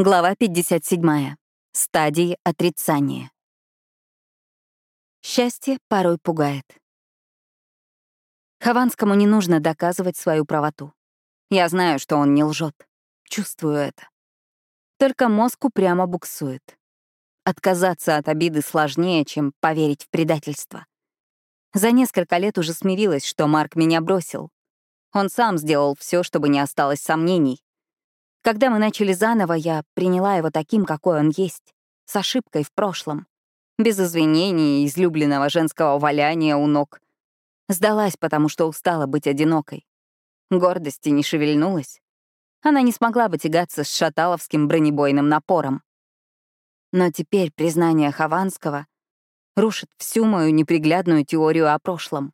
Глава 57. Стадии отрицания. Счастье порой пугает. Хованскому не нужно доказывать свою правоту. Я знаю, что он не лжет. Чувствую это. Только мозг упрямо буксует. Отказаться от обиды сложнее, чем поверить в предательство. За несколько лет уже смирилась, что Марк меня бросил. Он сам сделал все, чтобы не осталось сомнений. Когда мы начали заново, я приняла его таким, какой он есть, с ошибкой в прошлом, без извинений и излюбленного женского валяния у ног. Сдалась, потому что устала быть одинокой. Гордости не шевельнулась. Она не смогла бы тягаться с шаталовским бронебойным напором. Но теперь признание Хованского рушит всю мою неприглядную теорию о прошлом,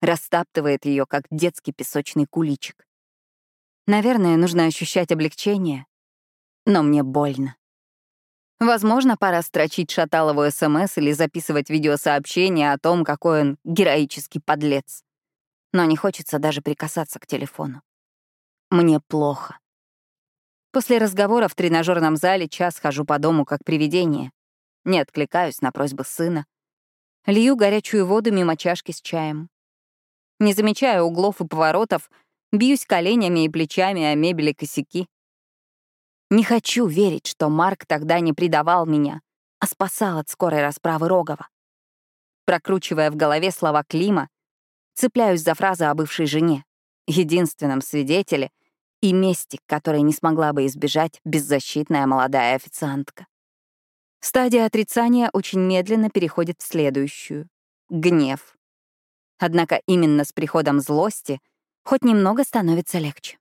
растаптывает ее, как детский песочный куличик. Наверное, нужно ощущать облегчение, но мне больно. Возможно, пора строчить Шаталову СМС или записывать видеосообщение о том, какой он героический подлец. Но не хочется даже прикасаться к телефону. Мне плохо. После разговора в тренажерном зале час хожу по дому как привидение. Не откликаюсь на просьбы сына. Лью горячую воду мимо чашки с чаем. Не замечая углов и поворотов — Бьюсь коленями и плечами о мебели косяки. Не хочу верить, что Марк тогда не предавал меня, а спасал от скорой расправы Рогова. Прокручивая в голове слова Клима, цепляюсь за фразы о бывшей жене, единственном свидетеле и мести, которой не смогла бы избежать беззащитная молодая официантка. Стадия отрицания очень медленно переходит в следующую — гнев. Однако именно с приходом злости — Хоть немного становится легче.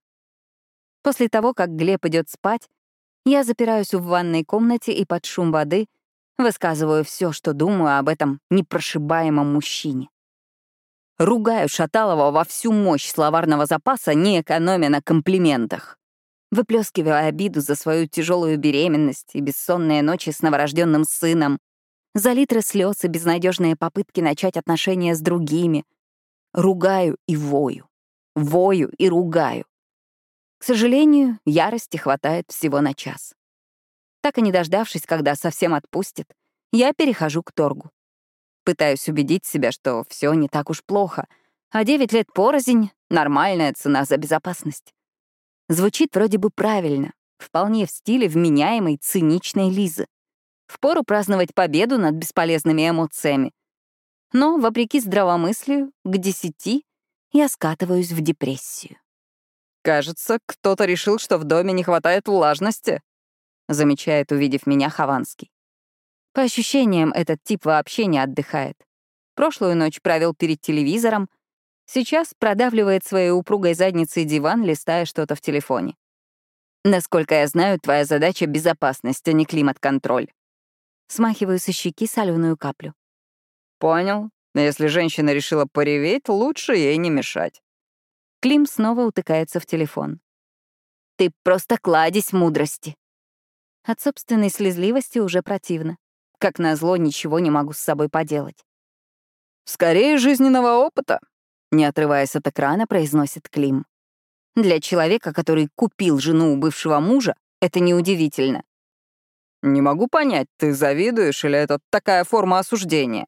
После того, как Глеб идет спать, я запираюсь в ванной комнате и под шум воды высказываю все, что думаю об этом непрошибаемом мужчине. Ругаю Шаталова во всю мощь словарного запаса, не экономя на комплиментах. Выплескиваю обиду за свою тяжелую беременность и бессонные ночи с новорожденным сыном, за литры слез и безнадежные попытки начать отношения с другими. Ругаю и вою вою и ругаю. К сожалению, ярости хватает всего на час. Так и не дождавшись, когда совсем отпустит, я перехожу к торгу. Пытаюсь убедить себя, что все не так уж плохо, а 9 лет порознь — нормальная цена за безопасность. Звучит вроде бы правильно, вполне в стиле вменяемой циничной Лизы. Впору праздновать победу над бесполезными эмоциями. Но, вопреки здравомыслию, к десяти я скатываюсь в депрессию. «Кажется, кто-то решил, что в доме не хватает влажности», — замечает, увидев меня Хованский. По ощущениям, этот тип вообще не отдыхает. Прошлую ночь провел перед телевизором, сейчас продавливает своей упругой задницей диван, листая что-то в телефоне. Насколько я знаю, твоя задача — безопасность, а не климат-контроль. Смахиваю со щеки соленую каплю. Понял. Но если женщина решила пореветь, лучше ей не мешать. Клим снова утыкается в телефон. «Ты просто кладезь мудрости». От собственной слезливости уже противно. Как назло, ничего не могу с собой поделать. «Скорее жизненного опыта», — не отрываясь от экрана, произносит Клим. Для человека, который купил жену у бывшего мужа, это неудивительно. «Не могу понять, ты завидуешь или это такая форма осуждения?»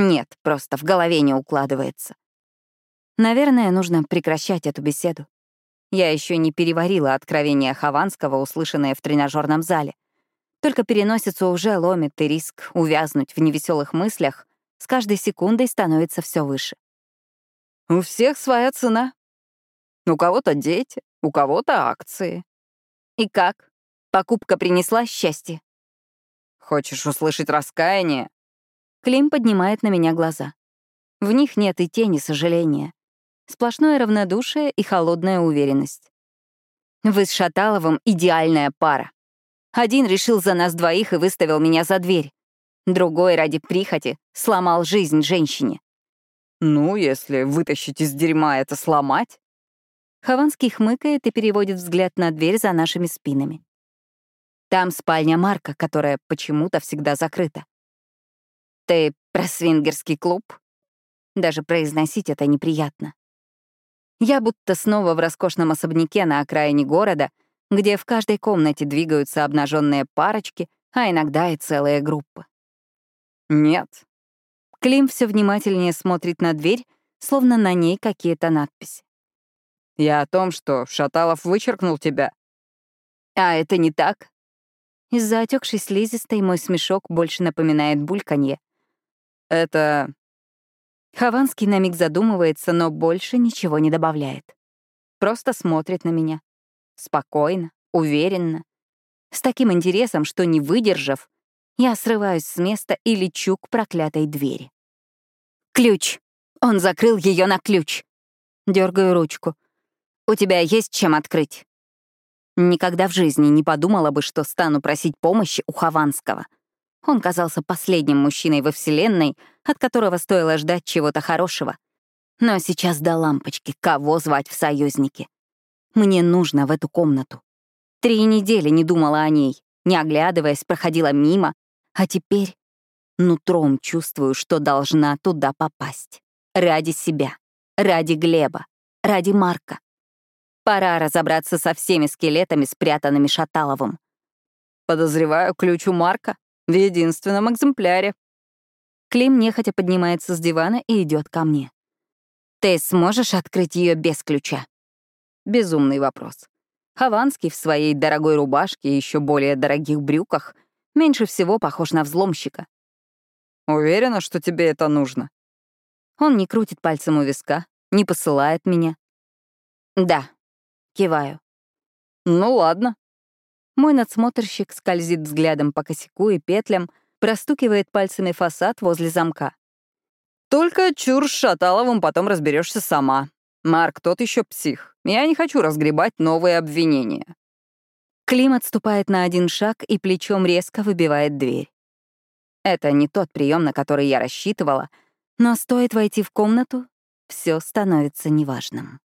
Нет, просто в голове не укладывается. Наверное, нужно прекращать эту беседу. Я еще не переварила откровение Хованского, услышанное в тренажерном зале. Только переносицу уже ломит, и риск увязнуть в невеселых мыслях с каждой секундой становится все выше. У всех своя цена. У кого-то дети, у кого-то акции. И как? Покупка принесла счастье? Хочешь услышать раскаяние? Клим поднимает на меня глаза. В них нет и тени сожаления. Сплошное равнодушие и холодная уверенность. Вы с Шаталовым идеальная пара. Один решил за нас двоих и выставил меня за дверь. Другой ради прихоти сломал жизнь женщине. Ну, если вытащить из дерьма это сломать. Хованский хмыкает и переводит взгляд на дверь за нашими спинами. Там спальня Марка, которая почему-то всегда закрыта. Ты про свингерский клуб? Даже произносить это неприятно. Я будто снова в роскошном особняке на окраине города, где в каждой комнате двигаются обнаженные парочки, а иногда и целые группы. Нет. Клим все внимательнее смотрит на дверь, словно на ней какие-то надписи. Я о том, что Шаталов вычеркнул тебя. А это не так. Из-за отекшей слизистой мой смешок больше напоминает бульканье. Это... Хованский на миг задумывается, но больше ничего не добавляет. Просто смотрит на меня. Спокойно, уверенно. С таким интересом, что, не выдержав, я срываюсь с места и лечу к проклятой двери. Ключ. Он закрыл ее на ключ. Дергаю ручку. У тебя есть чем открыть? Никогда в жизни не подумала бы, что стану просить помощи у Хованского. Он казался последним мужчиной во Вселенной, от которого стоило ждать чего-то хорошего. Но сейчас до лампочки, кого звать в союзники. Мне нужно в эту комнату. Три недели не думала о ней, не оглядываясь, проходила мимо, а теперь нутром чувствую, что должна туда попасть. Ради себя, ради Глеба, ради Марка. Пора разобраться со всеми скелетами, спрятанными Шаталовым. Подозреваю ключ у Марка в единственном экземпляре. Клим нехотя поднимается с дивана и идет ко мне. Ты сможешь открыть ее без ключа? Безумный вопрос. Хованский в своей дорогой рубашке и еще более дорогих брюках меньше всего похож на взломщика. Уверена, что тебе это нужно? Он не крутит пальцем у виска, не посылает меня. Да, Киваю. «Ну ладно». Мой надсмотрщик скользит взглядом по косяку и петлям, простукивает пальцами фасад возле замка. «Только чур с Шаталовым потом разберешься сама. Марк тот еще псих. Я не хочу разгребать новые обвинения». Клим отступает на один шаг и плечом резко выбивает дверь. Это не тот прием, на который я рассчитывала, но стоит войти в комнату, все становится неважным.